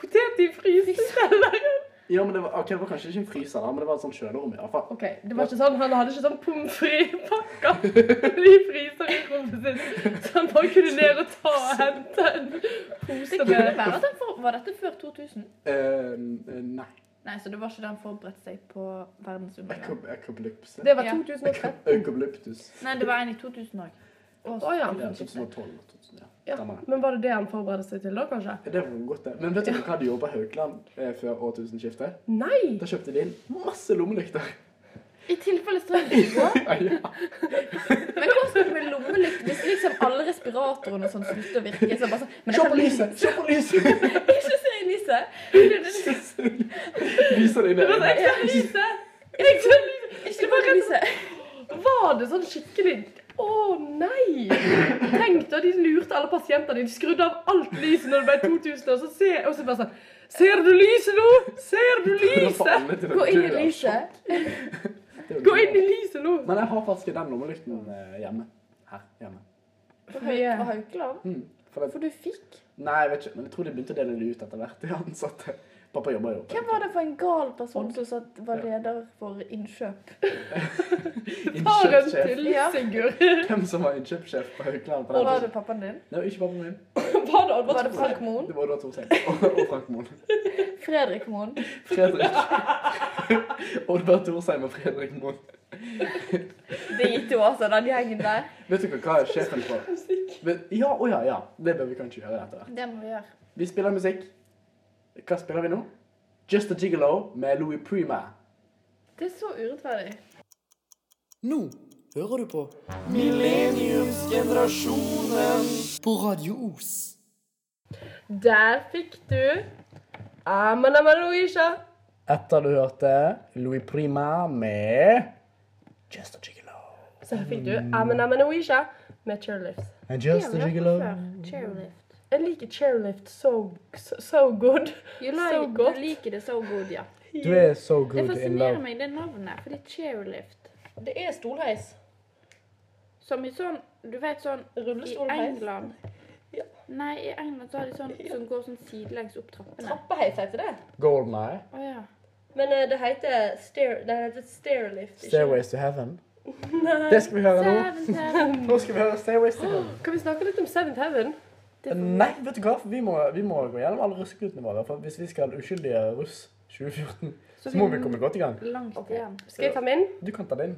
Potet i fryseskjelleren. Ja, men det var, okay, det var kanskje ikke en fryser, da, men det var et sånt kjølerom i hvert fall. Ok, det var ikke sånn, han hadde ikke sånn pommes frites-pakker i rommet sitt, så han bare kunne ned og ta og hente en Det pose kunne med være at for, Var dette før 2000? Eh, eh, nei. Nei, så det var ikke det han forberedte seg på verdensundergang. Ekopolypse. Det var Ja. 2013. Eukalyptus. Nei, det var en i 2000 òg. Å oh, Ja, 2012 og 2000, ja. ja. Men var det det han forberedte seg til da, kanskje? Det var godt, det. Men vet dere hva de gjorde på Haukeland eh, før årtusenskiftet? Nei! Da kjøpte de inn masse lommelykter. I tilfelle strøm gikk på. Ja, ja. Men hva skal du med lommelykt hvis liksom alle respiratorene sånn slutter å virke? Så bare sånn, Se på lyset! Se på lyset! Ikke se i lyset! Lyser det inn i Det var øynene. ekstra lyse! Ekstra lyse! Ikke bare lyset. Var det sånn skikkelig Å nei! Tenk da, de lurte alle pasientene. De skrudde av alt lyset når det ble 2000, og så, se, og så bare sånn Ser du lyset nå? Ser du lyset? Gå inn i lyset. Gå inn i lyset nå! Men jeg har faktisk den lommelykten eh, hjemme. Her hjemme. På Haukeland? Mm. For For du fikk? nei, jeg vet ikke, men jeg tror de begynte å dele det ut etter hvert, de ansatte. Pappa jobber jo. Hvem var det for en gal person som satt, var leder for innkjøp? Faren til Ja. Sigurd. Hvem som var innkjøpssjef på Haukeland var det pappaen din? Nei, ikke pappaen min. Var det Var det Frank Moen? Det var Oddvar Thorsheim og, og Frank Moen. Fredrik Moen? Fredrik. Oddvar Thorsheim og Fredrik Moen. Det gikk jo altså, den gjengen der. Vet du hva, er sjefen for? Musikk. Ja, å ja, ja. Det bør vi kanskje gjøre etter hvert. Det må vi gjøre. Vi spiller musikk. Hva spiller vi nå? Just a Gigolo med Louis Prima. Det er så urettferdig. Nå hører du på Millenniumsgenerasjonen. på Radio Os. Der fikk du Amana Manuisha. Etter du hørte Louis Prima med Just a Gigolo. Så fikk du Amana Manuisha med Cheerlifts. And just a Gigolo. Chairlift. Jeg liker chairlift so, so, so good. You So like, godt. du liker det so good, ja. Du er so Det good in fascinerer meg, det navnet, fordi chairlift Det er stolheis. Som i sånn, du vet sånn, i England. Ja. Nei, i England så har de sånn som går sånn sidelengs opp trappene. Trappeheis heter det. Golden Eye. Oh, ja. Men uh, det heter stair, det heter stairlift. Stairways to Heaven. Det skal vi høre nå. Nå skal vi høre Stairways to Heaven. Kan vi snakke litt om Seventh Heaven? Nei, vet du hva? Vi må, vi må gå gjennom alle russeguttene våre. For hvis vi skal uskyldige russ 2014, så må vi komme godt i gang. Langt igjen. Skal jeg ta min? Du kan ta din.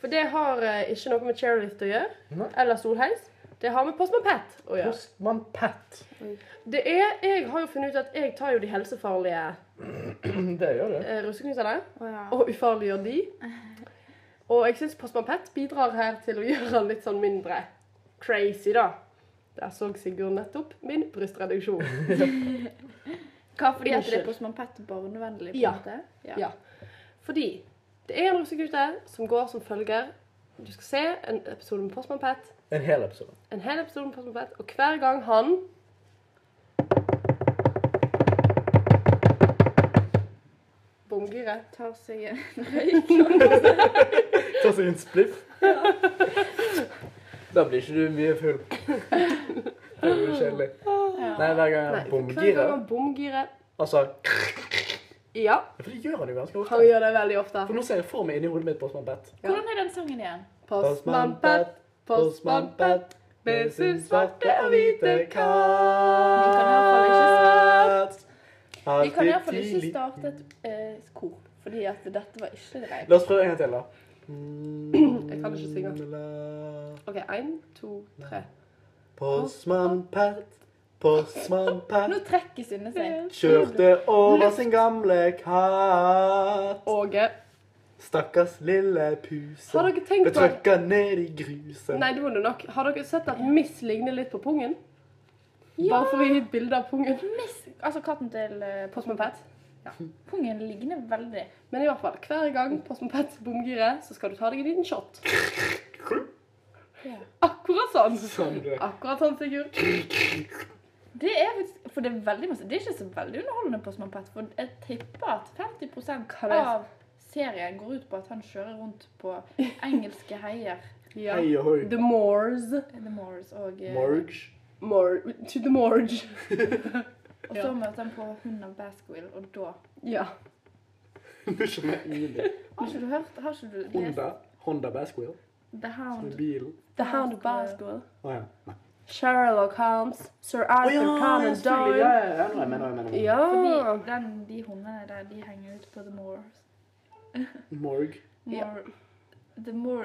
For det har uh, ikke noe med chairlift å gjøre. Nei. Eller solheis. Det har med Postman Pat å gjøre. Postman Pat. Det er, Jeg har jo funnet ut at jeg tar jo de helsefarlige Det gjør du. eh, russeknuserne Å ja. og ufarliggjør de. Og jeg syns Postman Pat bidrar her til å gjøre han litt sånn mindre crazy, da. Der så Sigurd nettopp min brystreduksjon. Hva, fordi at det er Postman Pat barnevennlig? på en Ja. måte? Ja. Fordi det er en russekute som går som følger Du skal se en episode med Postman Pat. En hel episode. En hel episode med Postman Pat, og hver gang han Bomgyret. Tar seg en Ta seg en spliff. Da blir ikke du mye full. Det blir kjedelig. Nei, hver gang Nei, han hver gang bomgirer han bomgyrer Altså, Ja, for det gjør han jo ganske han gjør det veldig ofte. For nå ser jeg for meg inni hodet mitt Postmann Pat. Hvordan er den sangen igjen? Postman Pat, Postman Pat, med sin svarte og hvite katt. Vi kan iallfall ikke starte et eh, kor, fordi at dette var ikke greit. La oss prøve en gang til, da. Jeg kan ikke synge. OK, én, to, tre. Postmann Pat, Postmann Pat Nå trekker Synne seg. kjørte over sin gamle katt. Åge. Stakkars lille puse. Har dere tenkt Ble trøkka ned i grusen. Nei, det var det nok. Har dere sett at Miss ligner litt på pungen? Bare for å gi et bilde av pungen. Miss, altså katten til eh, Postman Pat. Pungen ligner veldig. Men i hvert fall, hver gang Postman Pat bomgirer, så skal du ta deg en liten shot. Ja. Akkurat sånn. Sånn, du. Akkurat sånn, Sigurd. Det er faktisk, for det er veldig masse, det er ikke så veldig underholdende på pet, for jeg tipper at 50 Hva er av serien går ut på at han kjører rundt på engelske heier, Ja. Hei og hoi. The Moors. The Moors, og, eh, Morge. Mor to the Morge. og så møter han på hunden av Baskerville, og da... Ja. Nå skjønner ingenting. Har ikke du hørt, har ikke du lest Honda. Honda Basquil. The Hound? Bilen. The Hound of Baskerville. Å ja. Nei. Sherlock Holmes. Sir Arthur Arthur ja, Conan Doyle. Ja, ja, ja. Er jeg er jeg er jeg. Ja. Fordi den, de hundene der, de henger ut på The Moors. Morg. Moor, The Moor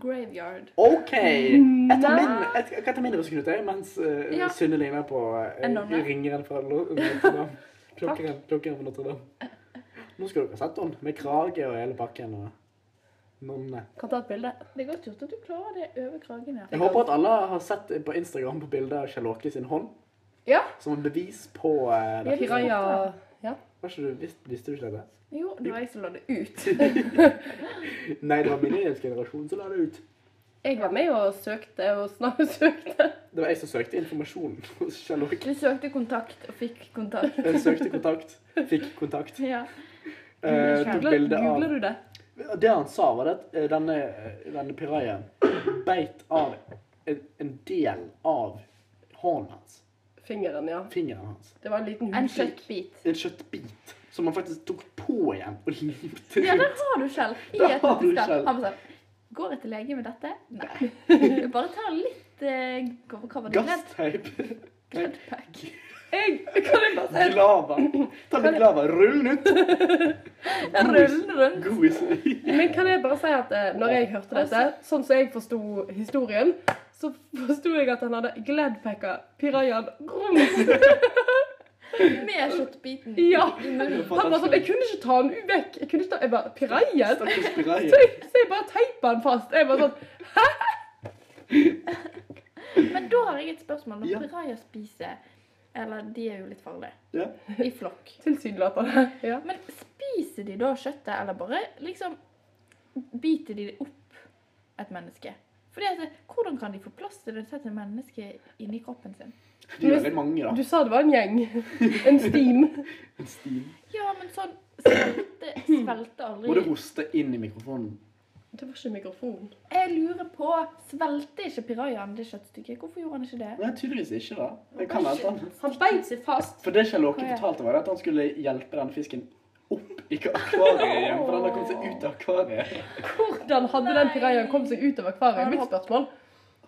Graveyard. OK! Etter Nei. min, et, jeg kan ta min mens uh, Ja. Synne limer på uh, ringeren fra Notre-Dame. Klokkeren, fra Notre-Dame. Nå skal dere sette henne med krage og hele pakken og nonne. Kan ta et bilde. Det er godt gjort at du klarer det over kragen her. Jeg håper at alle har sett på Instagram på bildet av Charlotte sin hånd. Ja. Som en bevis på uh, Ja, dette. Piranha. Ja. Var ikke du, visste, visste du ikke det? Jo, det var jeg som la det ut. Nei, det var millenniumsgenerasjonen som la det ut. Jeg var med og søkte og snart søkte. Det var jeg som søkte informasjon hos Charlotte. Du søkte kontakt og fikk kontakt. Jeg søkte kontakt, fikk kontakt. Ja. Uh, tok Googler, bilde av googler du det? Det han sa, var at eh, denne, eh, denne pirajaen beit av en, en del av hånden hans. Fingeren, ja. Fingeren hans. Det var en liten En kjøttbit. En kjøttbit som han faktisk tok på igjen og limte Ja, der har du selv. I et nøtteskall. Han sånn Går jeg til lege med dette? Nei. Bare ta litt uh, hva var det? Gassteip. Gledpack. Jeg, kan jeg bare si Glava. Ta litt glava. Rull den ut. Rull rundt. God Men kan jeg bare si at eh, når jeg hørte dette, sånn som jeg forsto historien, så forsto jeg at han hadde gladpacka pirajaen rundt. Med kjøttbiten. Ja. i munnen. Han var sånn Jeg kunne ikke ta den vekk. Jeg kunne ikke ta, jeg bare Pirajaen? Så så jeg bare teipa den fast. Jeg bare sånn Men da har jeg et spørsmål. Når Ja. piraja spiser Eller de er jo litt farlige. Ja. I flokk. Tilsynelatende. Ja. Men spiser de da kjøttet, eller bare liksom biter de opp et menneske? Fordi at, Hvordan kan de få plass til et menneske inni kroppen sin? De er veldig mange, da. Du sa det var en gjeng. En steam. En steam. Ja, men sånn svelte, svelte Må du hoste inn i mikrofonen? Det var ikke mikrofon. Jeg lurer på Svelte ikke pirajaen det kjøttstykket? Hvorfor gjorde han ikke det? Nei, tydeligvis ikke, da. Det kan hente han Han beit seg fast. For det Kjell Åke fortalte, var at han skulle hjelpe den fisken opp i akvariet igjen. For den har kommet seg ut av akvariet. Hvordan hadde den pirajaen kommet seg ut av akvariet? Mitt spørsmål.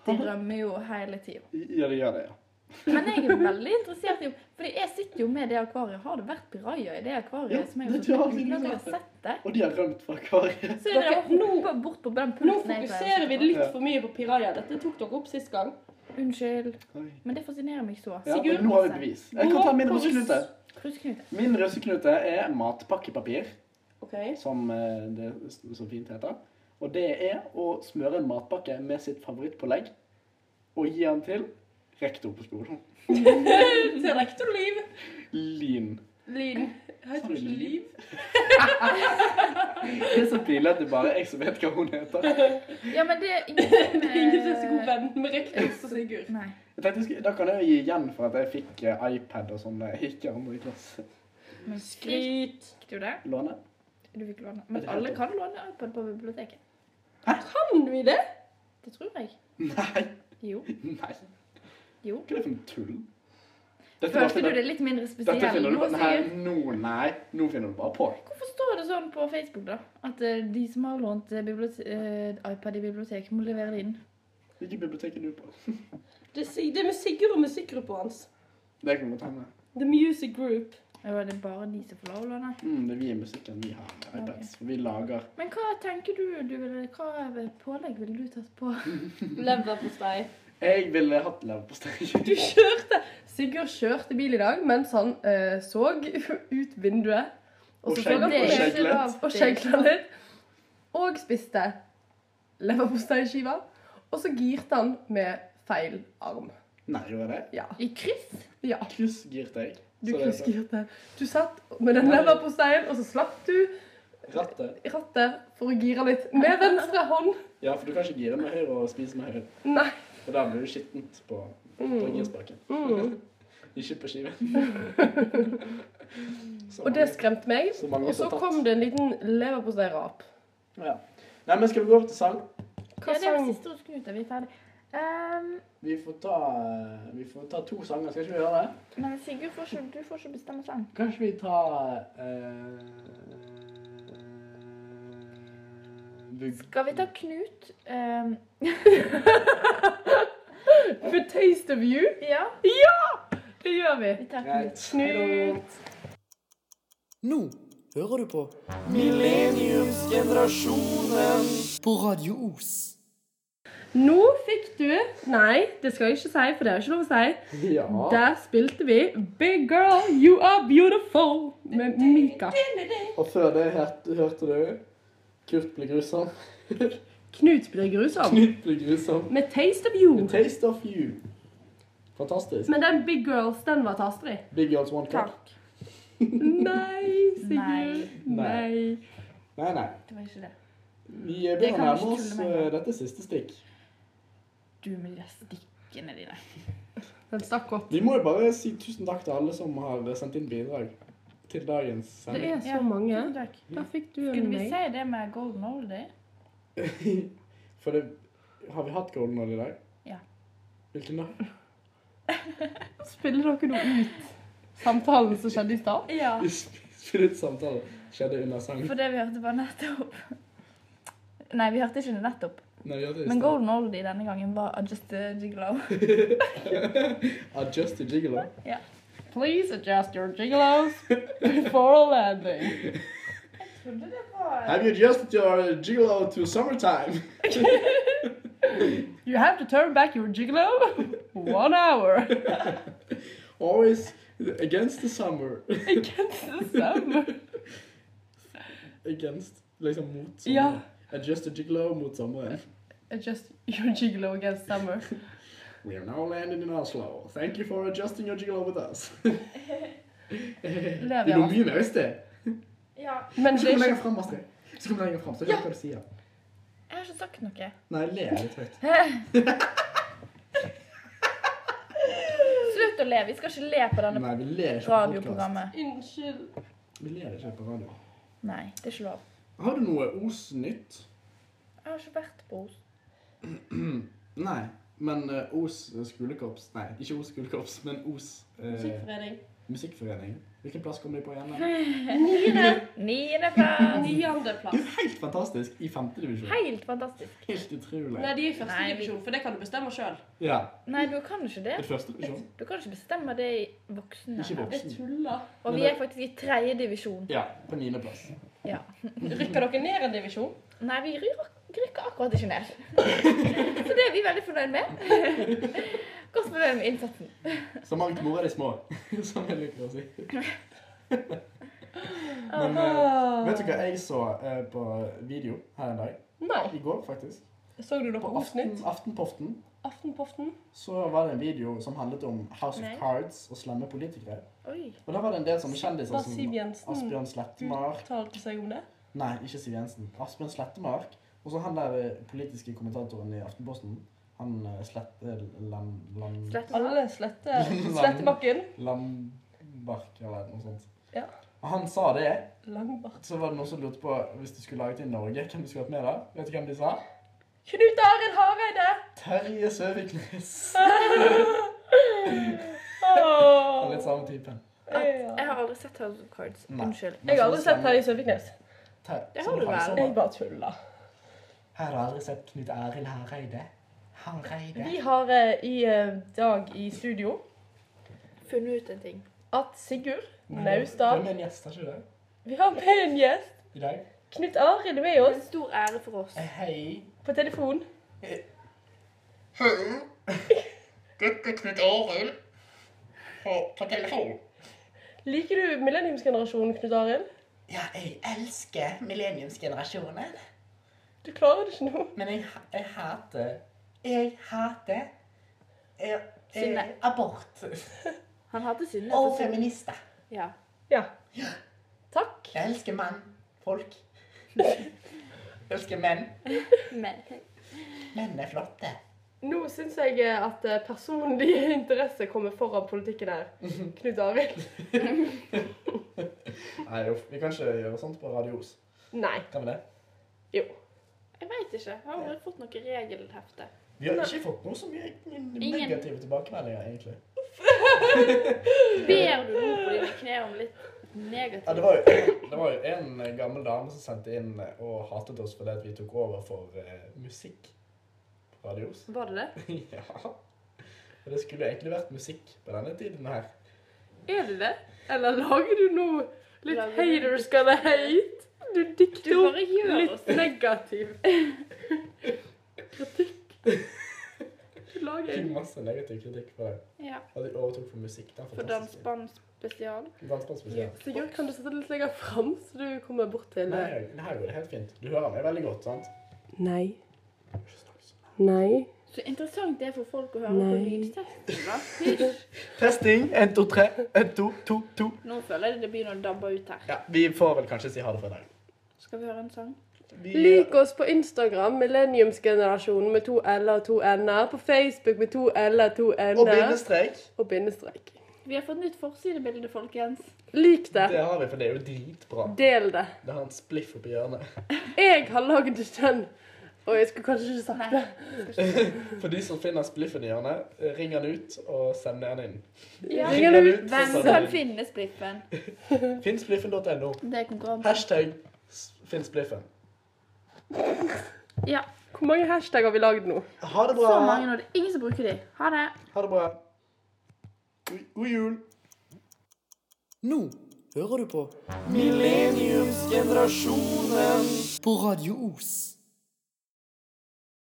De rømmer jo hele tida. Ja, det gjør det, ja. Men jeg er veldig interessert i Fordi jeg sitter jo med det akvariet. Har det vært piraja i det akvariet? Ja, som jeg det har jeg har sett det? Og de har rømt fra akvariet. Så er Dere, nå- bort på den Nå fokuserer vi litt for mye på piraja. Dette tok dere opp sist gang. Unnskyld. Men det fascinerer meg så. Ja, Sigurd, nå har vi bevis. Jeg kan ta min russeknute. Min russeknute er matpakkepapir, okay. som eh, det så fint heter. Og det er å smøre en matpakke med sitt favorittpålegg og gi den til rektor på skolen. Til rektorliv. Lin. Lin. Heter hun ikke Liv? Det er så pinlig at det bare er jeg som vet hva hun heter. Ja, men det er ingenting Det er ingen som er så god venn med rektor som Sigurd. Nei. Jeg tenkte, jeg skulle- Da kan jeg jo gi igjen for at jeg fikk eh, iPad og sånn da jeg gikk i andre klasse. Men Skryt. Fikk du det? Låne? Du fikk låne. Men alle kan låne iPad på biblioteket. Kan vi det? Det tror jeg. Nei. Jo. Nei. Jo. Hva er det for noe tull? Dette bare Følte du det litt mindre Dette spesiell finner du på Nei, nå, nei. Nå finner du bare på. Hvorfor står det sånn på Facebook, da? At uh, de som har lånt uh, iPad i biblioteket, må levere det inn? Hvilket bibliotek er du på? Det er, Sig- det er med Sigurd og musikkgruppa hans. Det kan godt hende. The Music Group. Er det bare de som får lov å låne? Mm, det er vi i musikken vi har iPads. Okay. vi lager Men hva tenker du, du vil, hva pålegg ville du tatt på? Leverpostei. Jeg ville hatt leverpostei. Du kjørte Sigurd kjørte bil i dag mens han eh, så ut vinduet. Og og ikke og skjegla litt. Og spiste leverposteiskiva. Og så girte han med feil arm. Nei, gjorde det? Ja. I kryss? ja. Kryssgirte jeg. Du er kryssgirte. Du satt med den leverposteien, og så slapp du Rattet. rattet for å gire litt med venstre hånd. Ja, for du kan ikke gire med høyre og spise med høyre. Nei. For da blir du skittent på, på Mm. girspaken. Mm. Ikke på skiven. Og det skremte meg. Så Og så kom det en liten leverposteirap. Ja. Nei, men skal vi gå over til sang? Hva ja, det er sang? siste rusknute. Vi er ferdig. Um, Vi får ta, vi får ta to sanger. Skal ikke vi gjøre det? men Sigurd, får ikke, du får ikke bestemme sang. Kanskje vi tar eh, Skal vi ta Knut? Um. For Taste of You? ja, ja! Det gjør vi. vi tar Knut. Knut. Nå hører du på Millenniumsgenerasjonen. på Radio Os. Nå fikk du Nei, det skal jeg ikke si, for det er ikke lov å si. Ja. Der spilte vi Big Girl, You Are Beautiful med Mika. Og før det hørte, hørte du Kurt blir grusom. Knut blir grusom. Knut blir grusom. Med Taste of You. A taste of you. Fantastisk. Men den Big Girls, den var tastefri. Big Girls One Cup. Takk. Nei, Sigurd. Nei. Nei. Nei, nei. Det var ikke det. Vi begynner å nærme oss med. eh, dette siste stikk. Du med de stikkene dine. Den stakk godt. Vi må jo bare si tusen takk til alle som har sendt inn bidrag til dagens Det er så Ja, mange. Da fikk du Skulle vi si det med Golden oldie? For det Har vi hatt Golden oldie i dag? Ja. Hvilken da? Spiller dere noe ut samtalen som skjedde i stad? Ja. Spiller ut samtalen Skjedde under sangen. For det vi hørte bare nettopp. Nei, vi hørte ikke det nettopp. Nei, vi hadde det i Men. Golden Oldie denne gangen var Adjust a Gigolo. Adjust to gigolo. Please adjust your gigolos before landing. Trodde det var Have you adjusted your gigolo to summertime? You have to turn back your gigolo one hour Always against the summer. against the summer. Against, liksom mot Ja. sommeren. Adjust to gigolo mot sommeren. Adjust your gigolo against summer. We are now landing in Oslo. Thank you for adjusting your gigolo with us. Det er jeg mye mer i sted. Ja, Men det er ikke frem, Astrid. Så kom lenger frem, så vet hva du sier. jeg har ikke sagt noe. Nei, le litt høyt. Slutt å le. Vi skal ikke le på denne Nei, vi ler ikke på radioprogrammet. Unnskyld. Vi ler ikke på radio. Nei, det er ikke lov. Har du noe Os-nytt? Jeg har ikke vært på Os. Nei, men uh, Os skolekorps Nei, ikke Os skolekorps, men Os uh, Musikkforening. musikkforening. Hvilken plass kom de på igjen? Niende. Niendeplass. Niendeplass. Det er helt fantastisk i femte divisjon. Helt fantastisk. Helt utrolig. Nei, de er i første divisjon, for det kan du bestemme sjøl. Ja, Nei, du kan ikke det. divisjon. Du kan ikke bestemme det i voksne. Ikke voksen. Det tuller. Og vi er faktisk i tredje divisjon. Ja, på niendeplass. Ja. Rykker dere ned en divisjon? Nei, vi rykker, rykker akkurat ikke ned. Så det er vi veldig fornøyd med. Godt fornøyd med innsatsen. Så mangt mor er de små, som jeg liker å si. Men uh, vet du hva jeg så uh, på video her en dag? Nei. I går, faktisk. Så du det På på Aften, Aftenpoften Aftenpoften? så var det en video som handlet om House Nei. of Cards og slemme politikere. Oi. Og da var det en del sånne kjendiser som Asbjørn Slettemark uttalte seg om det? Nei, ikke Siv Jensen. Asbjørn Slettemark. Og så han der eh, politiske kommentatoren i Aftenposten. Han eh, Slette... Lam... Lam... Alle slette, Slettebakken. Lambark eller noe sånt. Ja. Og han sa det. Langbart. Så var det noen som lurte på hvis du skulle laget i Norge, hvem du skulle hatt med da. Vet du hvem de sa? Knut Arild Hareide! Terje Søviknes. Han er Åh. litt samme typen. Ja. Jeg har aldri sett House of Cards. Nei. Unnskyld. Jeg har aldri sett Terje Søviknes. Ter- Det så har du vel. Jeg bare tuller. Her har jeg aldri sett Knut Arild Hareide. Hareide. Vi har eh, i eh, dag i studio Funnet ut en ting. at Sigurd Vi har Naustdal med en gjest, har ikke det? Vi har med en gjest. I dag. Knut Arild er med Det er oss en stor ære for oss. Eh, Hei. på telefon. Hei, dette er Knut Arild på, på telefon. Liker du millenniumsgenerasjonen, Knut Arild? Ja, jeg elsker millenniumsgenerasjonen, Du klarer det ikke nå. men jeg, jeg hater Jeg hater jeg, Synne. jeg, abort Han hater sinne. og feminister. Ja. Ja. Takk. Jeg elsker mann. Folk. Jeg elsker menn. Men Menn er flotte. Nå syns jeg eh, at eh, personlig interesse kommer foran politikken her. Knut Arild. Nei. Vi kan ikke gjøre sånt på Radio Os. Nei. Kan vi det? Jo. Jeg veit ikke. Jeg har aldri fått noe regelhefte. Vi har ikke fått noe så mye negative tilbakemeldinger, egentlig. Ber du nå på dine kne om litt negativt? Ja, det, var jo, det var jo en gammel dame som sendte inn og hatet oss fordi vi tok over for uh, musikk på Radio Os. Var det det? ja. Og det skulle egentlig vært musikk på denne tiden her. Er det det? Eller lager du nå litt du- haters gonna hate? Du dikter opp litt negativ kritikk. Du lager Fikk masse negativ kritikk for det. Ja. At jeg overtok for musikk. Den For dansband spesial. Dansband spesial. Sigurd, kan du sette litt lenger fram, så du kommer bort til Nei, det her går det helt fint. Du hører meg veldig godt, sant? Nei. Nei. Så interessant det er for folk å høre Nei. på lydtesten. da. Testing. 1, 2, 3. 1, 2, 2, 2. Nå føler jeg det begynner å dabbe ut her. Ja, vi får vel kanskje si ha det for i dag. Skal vi høre en sang? Vi, Lik oss på Instagram, Millenniumsgenerasjonen med to l-er og to n-er. På Facebook med to l-er og to og n-er. bindestrek. Og bindestrek. Vi har fått nytt forsidebilde, folkens. Lik det. Det har vi, for det er jo dritbra. Del det. Det har en spliff oppi hjørnet. Jeg har lagd den Og jeg skulle kanskje ikke sagt Nei. det. For de som finner spliffen i hjørnet, ring han ut og send den inn. Ja. Ring den ut Hvem skal finne spliffen? Finnspliffen.no. Hashtag finnspliffen. Ja. Hvor mange hashtag har vi lagd nå? Ha det bra. Så mange, nå. det er ingen som bruker de. Ha det. Ha det bra. God jul. Nå hører du på Millenniumsgenerasjonen. på Radio Os.